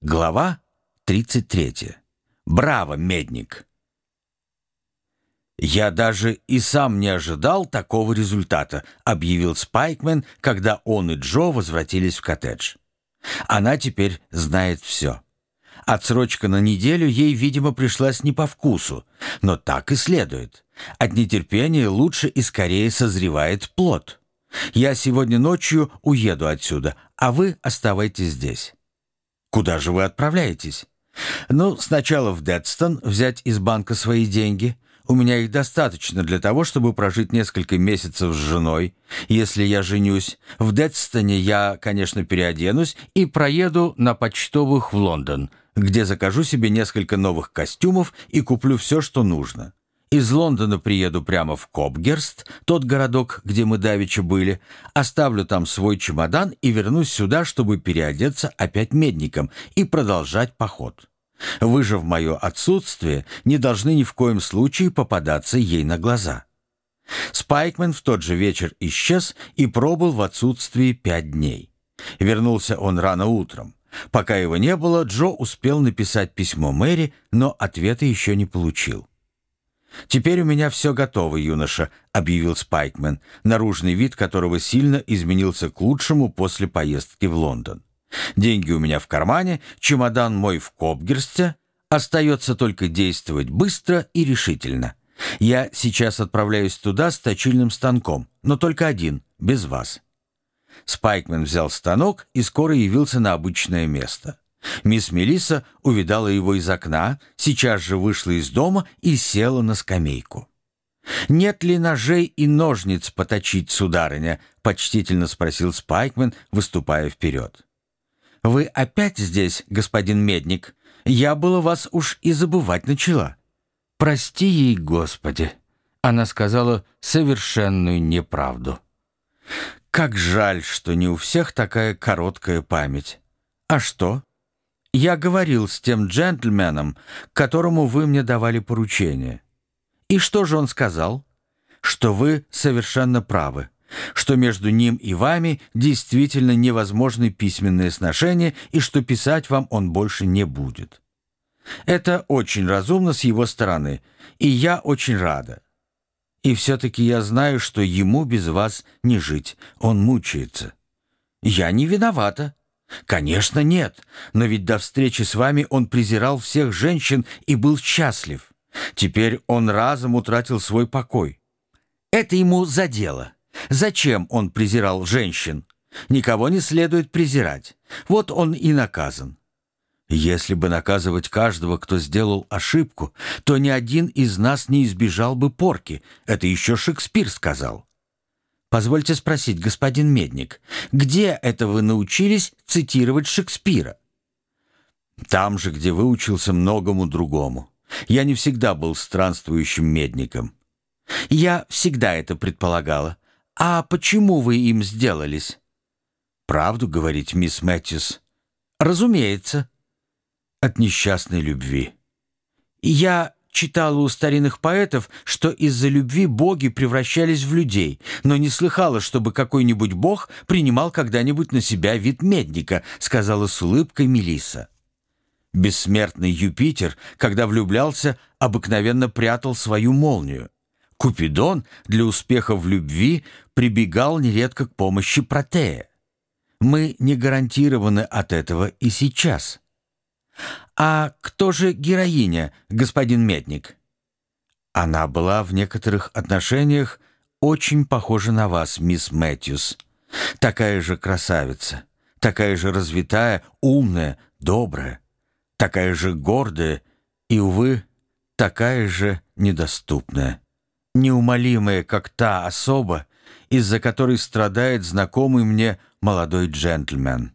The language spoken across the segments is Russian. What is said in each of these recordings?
Глава 33. Браво, медник! «Я даже и сам не ожидал такого результата», — объявил Спайкмен, когда он и Джо возвратились в коттедж. «Она теперь знает все. Отсрочка на неделю ей, видимо, пришлась не по вкусу, но так и следует. От нетерпения лучше и скорее созревает плод. Я сегодня ночью уеду отсюда, а вы оставайтесь здесь». Куда же вы отправляетесь? Ну, сначала в Дедстон взять из банка свои деньги. У меня их достаточно для того, чтобы прожить несколько месяцев с женой. Если я женюсь, в Дедстоне я, конечно, переоденусь и проеду на почтовых в Лондон, где закажу себе несколько новых костюмов и куплю все, что нужно. Из Лондона приеду прямо в Копгерст, тот городок, где мы давеча были, оставлю там свой чемодан и вернусь сюда, чтобы переодеться опять медником и продолжать поход. Вы же в мое отсутствие не должны ни в коем случае попадаться ей на глаза». Спайкмен в тот же вечер исчез и пробыл в отсутствии пять дней. Вернулся он рано утром. Пока его не было, Джо успел написать письмо Мэри, но ответа еще не получил. «Теперь у меня все готово, юноша», — объявил Спайкмен, наружный вид которого сильно изменился к лучшему после поездки в Лондон. «Деньги у меня в кармане, чемодан мой в Копгерсте. Остается только действовать быстро и решительно. Я сейчас отправляюсь туда с точильным станком, но только один, без вас». Спайкмен взял станок и скоро явился на обычное место. Мисс Мелисса увидала его из окна, сейчас же вышла из дома и села на скамейку. «Нет ли ножей и ножниц поточить, сударыня?» — почтительно спросил Спайкмен, выступая вперед. «Вы опять здесь, господин Медник? Я было вас уж и забывать начала». «Прости ей, Господи!» Она сказала совершенную неправду. «Как жаль, что не у всех такая короткая память. А что?» Я говорил с тем джентльменом, которому вы мне давали поручение. И что же он сказал? Что вы совершенно правы, что между ним и вами действительно невозможны письменные сношения и что писать вам он больше не будет. Это очень разумно с его стороны, и я очень рада. И все-таки я знаю, что ему без вас не жить, он мучается. Я не виновата. «Конечно, нет. Но ведь до встречи с вами он презирал всех женщин и был счастлив. Теперь он разом утратил свой покой. Это ему задело. Зачем он презирал женщин? Никого не следует презирать. Вот он и наказан. Если бы наказывать каждого, кто сделал ошибку, то ни один из нас не избежал бы порки. Это еще Шекспир сказал. Позвольте спросить, господин Медник, где это вы научились цитировать Шекспира? Там же, где выучился многому другому. Я не всегда был странствующим медником. Я всегда это предполагала. А почему вы им сделались? Правду говорить, мисс Мэтьюс? Разумеется. От несчастной любви. Я Читала у старинных поэтов, что из-за любви боги превращались в людей, но не слыхала, чтобы какой-нибудь бог принимал когда-нибудь на себя вид медника, сказала с улыбкой Мелиса. Бессмертный Юпитер, когда влюблялся, обыкновенно прятал свою молнию. Купидон для успеха в любви прибегал нередко к помощи Протея. Мы не гарантированы от этого и сейчас. «А кто же героиня, господин Медник?» «Она была в некоторых отношениях очень похожа на вас, мисс Мэтьюс. Такая же красавица, такая же развитая, умная, добрая, такая же гордая и, увы, такая же недоступная, неумолимая, как та особа, из-за которой страдает знакомый мне молодой джентльмен».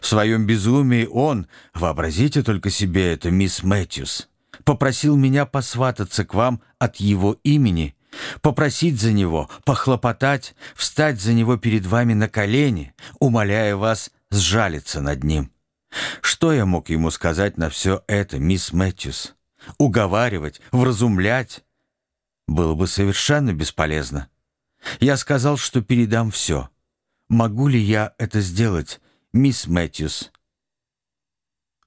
В своем безумии он, вообразите только себе это, мисс Мэтьюс, попросил меня посвататься к вам от его имени, попросить за него, похлопотать, встать за него перед вами на колени, умоляя вас сжалиться над ним. Что я мог ему сказать на все это, мисс Мэтьюс? Уговаривать, вразумлять? Было бы совершенно бесполезно. Я сказал, что передам все. Могу ли я это сделать, мисс Мэтьюс.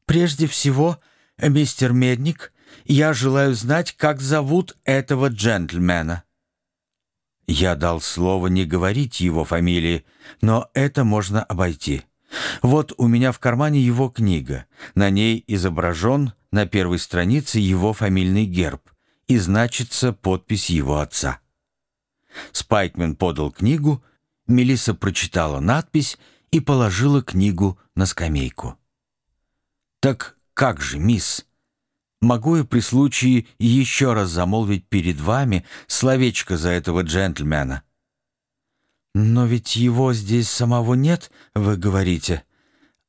«Прежде всего, мистер Медник, я желаю знать, как зовут этого джентльмена». Я дал слово не говорить его фамилии, но это можно обойти. Вот у меня в кармане его книга. На ней изображен на первой странице его фамильный герб и значится подпись его отца. Спайкмен подал книгу, Мелисса прочитала надпись и положила книгу на скамейку. «Так как же, мисс? Могу я при случае еще раз замолвить перед вами словечко за этого джентльмена?» «Но ведь его здесь самого нет, вы говорите.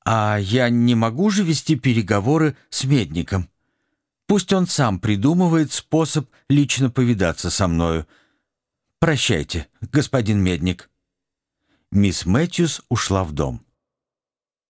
А я не могу же вести переговоры с Медником. Пусть он сам придумывает способ лично повидаться со мною. Прощайте, господин Медник». Мисс Мэтьюс ушла в дом.